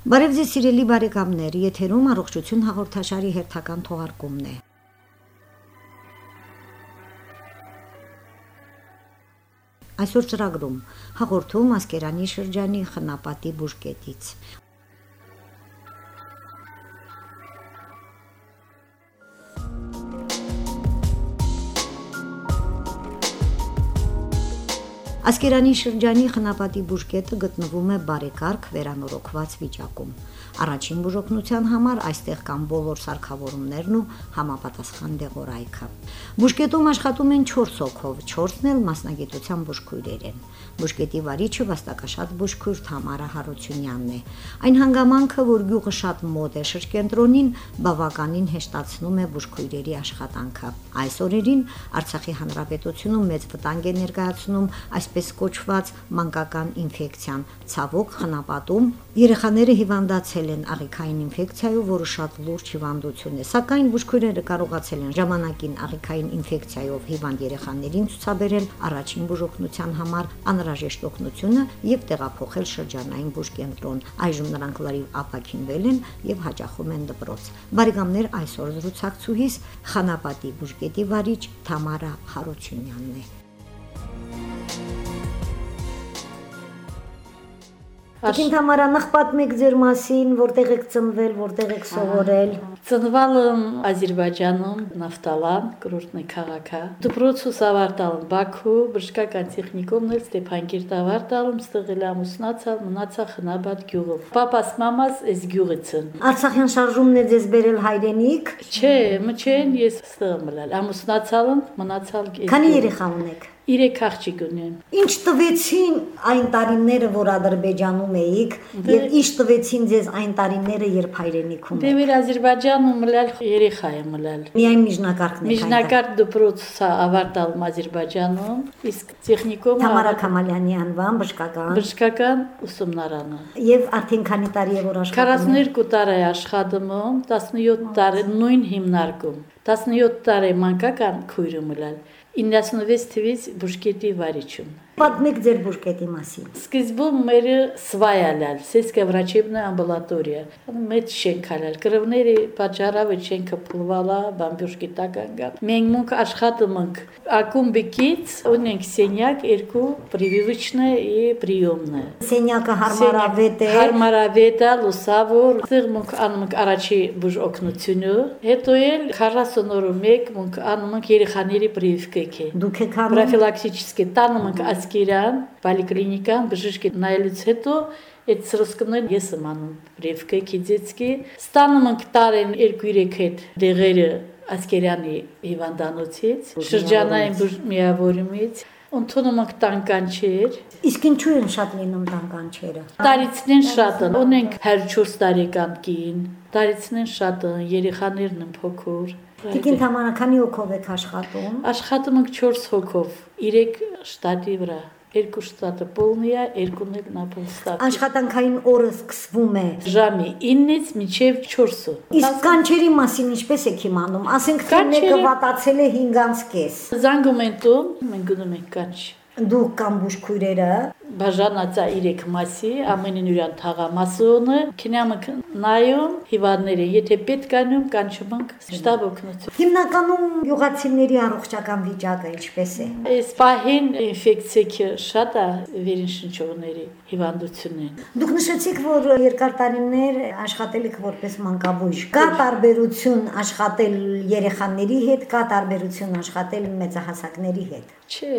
Բարև ձեզ սիրելի բարեկամներ, եթերում առողջություն հաղորդաշարի հերթական թողարկումն է։ Այսօր ծրագրում. հաղորդում Ասկերանի շրջանի խնապատի բուժկետից։ Ասկերանի շրջանի խնապատի բուժկետը գտնվում է բարեկարգ վերանորոգված վիճակում։ Առաջին բուժօգնության համար այստեղ կան բոլոր սարքավորումներն ու համապատասխան դեղորայքը։ Բուժկետում աշխատում են 4 հոգով, 4-ն էլ մասնագիտության բուժքույրեր են։ Բուժկետի վարիչը վաստակաշատ բուժքույր Թամարա Հարությունյանն է։ Այն հանգամանքը, որ գյուղը շատ մոտ է շրջենտրոնին, բավականին հեշտացնում է բուժքույրերի աշխատանքը։ Այս օրերին Արցախի հանրապետությունում մեծ վտանգ է ներկայացնում այսպես կոչված մանկական ինֆեկցիան։ Ցավոք խնապատում երեխաները հիվանդացել են աղիքային ինֆեկցիայով, որը շատ լուրջ հիվանդություն է։ Սակայն բուժքույրերը կարողացել են ժամանակին աղիքային ինֆեկցիայով հիվանդ երեխաներին ցուցաբերել առաջին բուժօգնության համար անհրաժեշտ օգնությունը եւ տեղափոխել շրջանային բուժկենտրոն։ Այժմ նրանք լրիվ ապակինվել են եւ հաճախում են դպրոց։ Բարեկամներ այսօր զրուցակցուհիս Խանապատի բուժկետի վարիչ Թամարա Հարությունյանն է։ Ակին Թամարա նախ պատմեք ձեր մասին, որտեղ եք ծնվել, որտեղ եք սովորել։ Ծնվել եմ Ադրբեջանում, Նավտալան, կրորտնի քաղաքը։ Դպրոցս ավարտալ Բաքու, բժշկական տեխնիկումն էլ Ստեփանկիրտ ավարտալ, ստեղել ամուսնացալ, մնացա Խնաբադ գյուղում։ Պապաս, մամաս էս գյուղից են։ Արցախյան շարժումն է ձեզ բերել հայրենիք։ Չէ, մչեն ես ստեղ մլալ։ Ամուսնացալ, մնացալ։ Քանի երեխա ունեք։ Իրեք աղջիկ ունեն։ Ինչ տվեցին այն տարիները, որ Ադրբեջանում էիք, եւ ինչ տվեցին ձեզ այն տարիները, երբ հայրենիքում Դե մեր Ադրբեջանում մլալ երեխա է մլալ։ Միայն միջնակարգն եք Միջնակարգ դպրոցը ավարտալ Ադրբեջանում, իսկ տեխնիկում Թամարա Քամալյանի անվան բժշկական բժշկական ուսումնարանը։ Եվ արդեն քանի տարի է որ աշխատում եք։ 42 տարի աշխատում, 17 տարի նույն հիմնարկում, 17 տարի մանկական քույրը մլալ։ 96 թվից բուժկետի վարիչում։ Պատմեք ձեր բուրկետի մասին։ Սկզբում մերը սվայալալ, սեսկա վրաչեբնա ամբուլատորիա։ Մեծ շենքալալ, կրվների պատճառով շենքը փլվալա, բամբյուշկի տակ անգան։ Մենք մունք աշխատում ենք ակումբիկից, ունենք սենյակ երկու прививочное и приемное։ Սենյակը հարմարավետ է։ Հարմարավետ է, լուսավոր, ծեղ մունք անում ենք առաջի բուժ օգնությունը, հետո էլ 40 օրը մեկ մունք անում ենք երեխաների прививкаքի։ Դուք եք անում պրոֆիլակտիկի տանում ենք այս Ասկերան, պոլիկլինիկան, բժշկի նայելուց հետո այդ սրոսկումներն ես եմ անում Ռևկեքի դետսկի ստանում ենք տարեն 2-3 հետ դեղերը Ասկերյանի հիվանդանոցից շրջանային միավորումից ընդունում ենք տանկանչեր Իսկ ինչու են շատ լինում տանկանչերը։ Տարիցնեն շատ են, ունենք 104 տարեկան կին, տարիցնեն շատ են, երեխաներն են փոքր։ Թամարա, քանի հոգով եք աշխատում։ Աշխատում ենք 4 հոգով, 3 շտատի վրա։ Երկու շտատը Պոլնիա, երկուն էլ Նապոլստատ։ Աշխատանքային օրը սկսվում է Ժամի 9-ից մինչև 4-ը։ Իսկ կանչերի մասին ինչպես եք իմանում։ Ասենք թե մեկը վատացել է 5-ից կես։ Զանգում են տուն, մենք գնում ենք կանչ։ Դուք կամ բուժքույրերը Բաժանածա 3 մասի, ամենին ուրան թաղամասոնը, քնյամը նայում հիվանդները, եթե պետք անում, կանչում շտաբ օգնություն։ հիմնականում յուղացիների առողջական վիճակը ինչպես է։ Այս պահին ինֆեկցիա շատ է վերինշնչողների հիվանդությունն։ Դուք նշեցիք, որ երկար տարիներ աշխատել եք որպես մանկաբույժ։ Կա տարբերություն աշխատել երեխաների հետ, կա տարբերություն աշխատել մեծահասակների հետ։ Չէ,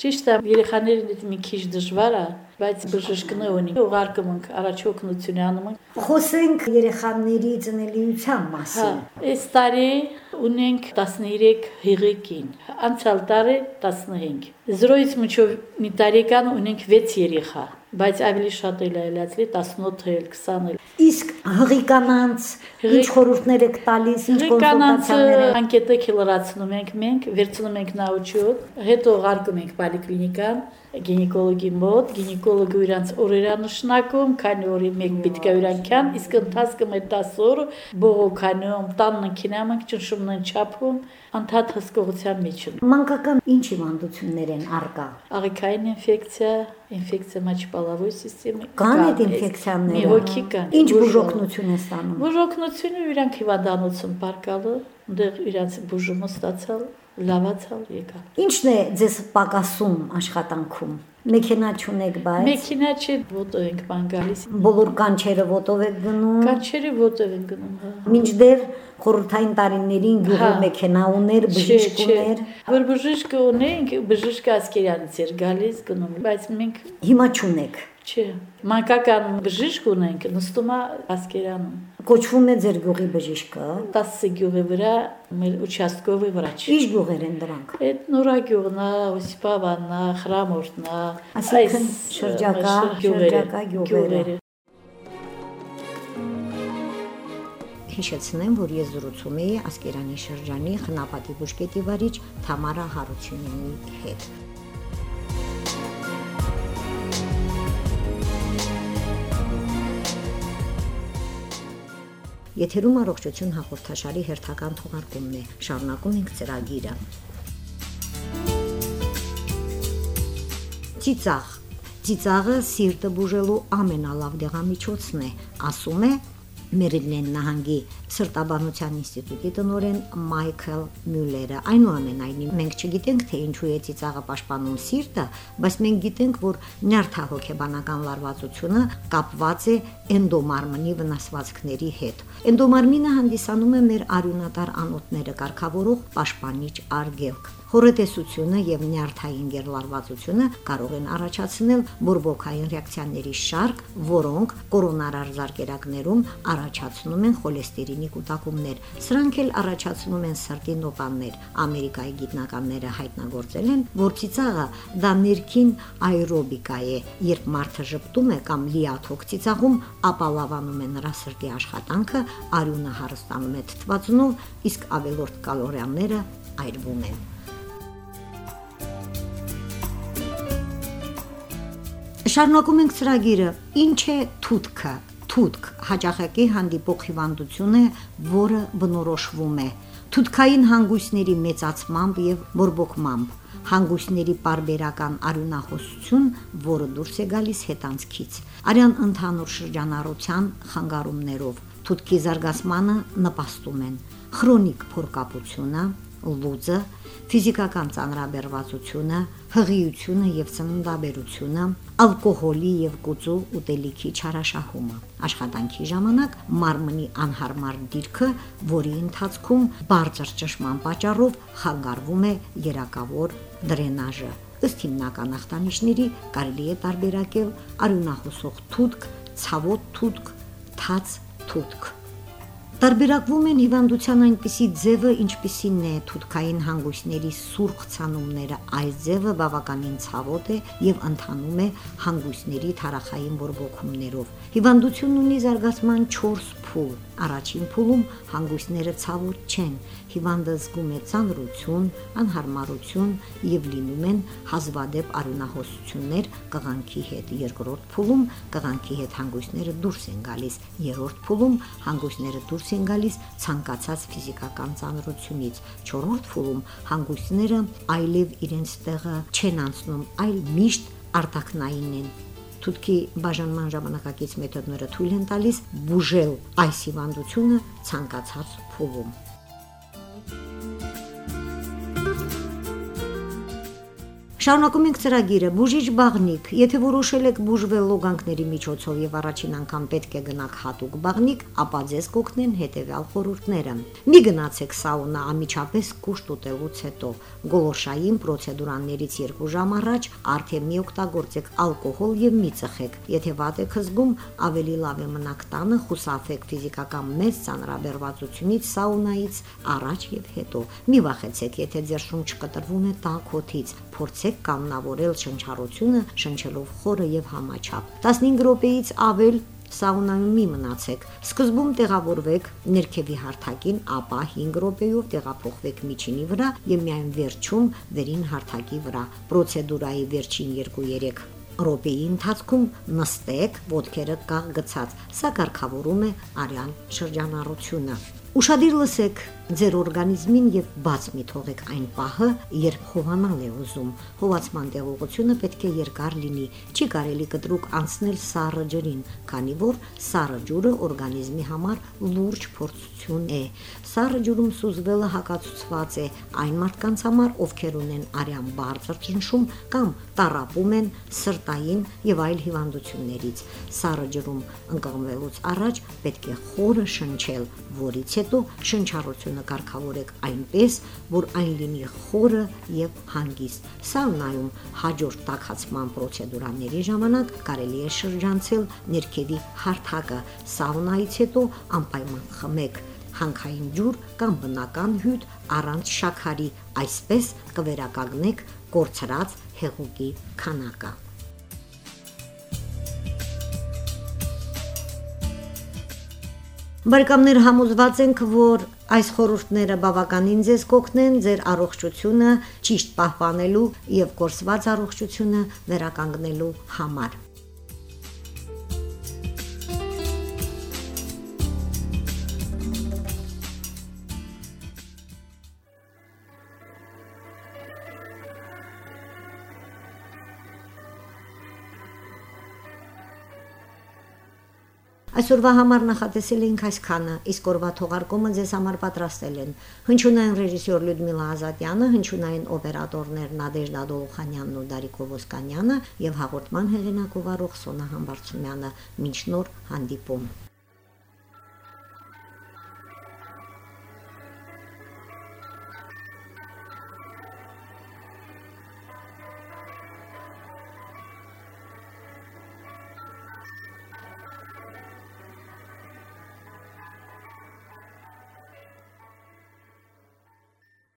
ճիշտ է, երեխաներին հետ մի քիչ դժվար է, բայց բժշկն ունի։ Ուղարկում ենք առաջ օգնություն անում ենք։ Խոսենք երեխաների ծնելիության Հա, մասին։ այս տարի ունենք 13 հիղիկին, անցյալ տարի 15։ 0-ից մինչև մի տարեկան ունենք 6 երեխա, բայց ավելի շատ էլ այլացլի 18 էլ 20 էլ։ Իսկ հղիկանանց ինչ խորհուրդներ եք տալիս, ինչ կոնսուլտացիաներ անկետը քիլորացնում ենք մենք, վերցնում ենք նաուչոտ, հետո ղարկում ենք պոլիկլինիկան, գինեկոլոգի մոտ, գինեկոլոգը իրանց օրերա նշնակում, քանի օրի մեկ պետք է իրանքան, իսկ ընթացքում է 10 օր բողոքանում, տանն քինամ ենք ճնշում ունեն չափում, անդադ հսկողության մեջ Մանկական ինչ հիվանդություններ են արկա։ Աղիքային ինֆեկցիա, ինֆեկցիա մочеполовой համակարգի կան այդ ինֆեկցիաները։ Մի հոգի կան։ Ինչ բուժողություն է ստանում։ Բուժողությունը իրանք հիվանդանոցում բարկալը, այնտեղ իրանք բուժումը ստացալ, լավացալ եկա։ Ինչն է ձեզ պակասում աշխատանքում? Մեքենա չունեք, բայց Մեքենա չէ, ոտո ենք բան գալիս։ բոլոր կանչերը ոտով եք գնում։ Կանչերը ոտով են գնում, հա։ Մինչդեռ խորհրդային տարիներին գյուղը Հա։ մեքենա ուներ, բժիշկ ուներ։ Որ բժիշկ ունենք, բժիշկը ասկերյանից էր գալիս գնում, բայց մենք Հիմա չունեք։ Չէ, մանկական բժիշկ ունենք, նստում է ասկերանում։ Կոչվում է ձեր գյուղի բժիշկը։ 10 գյուղի վրա մեր ուչաստկովի վրաչ։ Ինչ գյուղեր են դրանք։ Այդ Նորագյուղնա, Օսիպավաննա, Խրամորտնա, այսինքն շրջակա, շրջակա գյուղերը։ Հիշեցնեմ, որ ես զրուցում էի Ասկերանի շրջանի Խնապատի բուժկետի վարիչ Թամարա Հարությունյանի հետ։ Եթերում առողջություն հաղորդաշարի հերթական թողարկումն է։ Շարունակում ենք ծրագիրը։ Ծիծաղ Ծիծաղը սիրտը բուժելու ամենալավ դեղամիջոցն է, ասում է Մերիլեն նահանգի սրտաբանության ինստիտուտի տնօրեն Մայքլ Մյուլերը։ Այնուամենայնիվ մենք չգիտենք, թե ինչու է ծիծաղը պաշտպանում սիրտը, բայց մենք գիտենք, որ նյարդահոգեբանական լարվածությունը կապված է էնդոմարմնի վնասվածքների հետ։ Էնդոմարմինը հանդիսանում է մեր արյունատար անոթները կարգավորող պաշտպանիչ արգելք։ Խորհրդեսությունը եւ նյարդային գերլարվածությունը կարող են առաջացնել բորբոքային ռեակցիաների շարք, որոնք կորոնարար զարկերակներում առաջացնում են խոլեստերինի կուտակումներ։ Սրանք էլ առաջացնում են սրտի նոպաններ։ Ամերիկայի գիտնականները հայտնագործել են, որ ծիծաղը դա ներքին աերոբիկա է, երբ մարդը ճպտում է կամ լիաթոք ծիծաղում, ապա լավանում է նրա սրտի աշխատանքը, արյունը հարստանում է թթվածնով, իսկ ավելորդ կալորիաները այրվում են։ Շարունակում ենք ծրագիրը։ Ինչ է թութքը։ Թութք հաճախակի հանդիպող հիվանդություն է, որը բնորոշվում է թութքային հանգույցների մեծացմամբ եւ բորբոքմամբ, հանգույցների parberakan արյունահոսություն, որը դուրս է գալիս հետանցքից, արյան ընդհանուր շրջանառության խանգարումներով, թութքի զարգացմանը նպաստում են. Քրոնիկ փորկապությունը, լուծը, ֆիզիկական ծանրաբեռվածությունը, հղիությունը եւ ծննդաբերությունը, ալկոհոլի եւ կուծու ուտելիքի չարաշահումը, աշխատանքի ժամանակ մարմնի անհարմար դիրքը, որի ընթացքում բարձր ճշմարան պատճառով խանգարվում է երակավոր դրենաժը։ Ըստ հիմնական ախտանիշների կարելի է տարբերակել արյունահոսող թութք, ցավոտ թութք, թաց թութք։ Տարբերակվում են հիվանդության այնպիսի ձևը, ինչպիսին է թութքային հանգույցների սուրխ ցանումները։ Այս ձևը բավականին ցավոտ է եւ ընթանում է հանգույցների թարախային բորբոքումներով։ Հիվանդությունն ունի զարգացման 4 փուլ։ Առաջին փուլում հանգույցները ցավոտ չեն։ Հիվանդը զգում է ծանրություն, անհարմարություն եւ լինում են հազվադեպ արյունահոսություններ կղանքի հետ։ Երկրորդ փուլում կղանքի հետ հանգույցները դուրս են գալիս։ Երրորդ փուլում հանգույցները դուրս են գալիս ցանկացած ֆիզիկական ծանրությունից։ Չորրորդ փուլում հանգույցները այլև իրենց տեղը չեն անցնում, այլ միշտ արտակնային են Թութքի բաժանման ժամանակակից մեթոդները թույլ են տալիս բուժել այս հիվանդությունը ցանկացած փուլում։ Շարունակում ենք ծրագիրը. Բուժիչ բաղնիկ։ Եթե որոշել եք բուժվել լոգանքների միջոցով եւ առաջին անգամ պետք է գնաք հատուկ բաղնիկ, ապա ձեզ կօգնեն հետեւյալ խորհուրդները։ Մի գնացեք սաունա անմիջապես կուշտ ուտելուց հետո։ Գոլորշային պրոցեդուրաներից 2 ժամ առաջ արդեն մի օգտագործեք ալկոհոլ եւ մի ծխեք։ Եթե վատ եք զգում, ավելի լավ է մնաք տանը, խուսափեք ֆիզիկական մեծ ծանրաբեռվածությունից սաունայից առաջ եւ հետո։ Մի վախեցեք, եթե ձեր շունչ կտրվում է տաքոթից, փորձեք կանոնավորել շնչառությունը շնչելով խորը եւ համաչափ 15 րոպեից ավել սաունայում մի մնացեք։ Սկզբում տեղավորվեք ներքևի հարթակին, ապա 5 րոպեով տեղափոխվեք միջինի վրա եւ միայն վերջում վերին հարթակի վրա։ Պրոցեդուրայի վերջին 2-3 րոպեի ընթացքում նստեք ոտքերը կաղ գցած։ Սա կարգավորում է արյան շրջանառությունը։ Ուշադիր լսեք, Ձեր օրգանիզմին եւ բաց մի թողեք այն պահը, երբ խոհանալ է ուզում։ Հովացման տեղողությունը պետք է երկար լինի։ Չի կարելի կտրուկ անցնել սառը ջրին, քանի որ սառը ջուրը օրգանիզմի համար լուրջ փորձություն է։ Սառը ջուրում սուզվելը հակացուցված է այն մարդկանց համար, ովքեր ունեն արյան բարձր ճնշում կամ տարապում են սրտային եւ այլ հիվանդություններից։ Սառը ջրում ընկղմվելուց առաջ պետք է խորը շնչել, որից հետո շնչառությունը կարգավորեք այնպես, որ այն լինի խորը եւ հանգիստ։ Սաունայում հաջորդ տաքացման պրոցեդուրաների ժամանակ կարելի է շրջանցել ներքևի հարթակը։ Սաունայից հետո անպայման խմեք հանքային ջուր կամ բնական հյութ առանց շաքարի, այսպես կվերականգնեք կորցրած հեղուկի քանակը։ Բարեկամներ համոզված ենք, որ այս խորհուրդները բավականին ձեզ կօգնեն ձեր առողջությունը ճիշտ պահպանելու եւ կորսված առողջությունը վերականգնելու համար։ Այսօրվա համար նախատեսել էինք այսքանը, իսկ օրվա թողարկումը ձեզ համար պատրաստել են. Հնչյունային ռեժիսոր Լյուդմիլա Ազատյանը, հնչյունային օպերատորներ Նադեժդա Դոլխանյանն ու Դարիկ Ովոսկանյանը եւ հաղորդման հեղինակ ու վարող Սոնա Համբարձումյանը։ Մինչ նոր հանդիպում։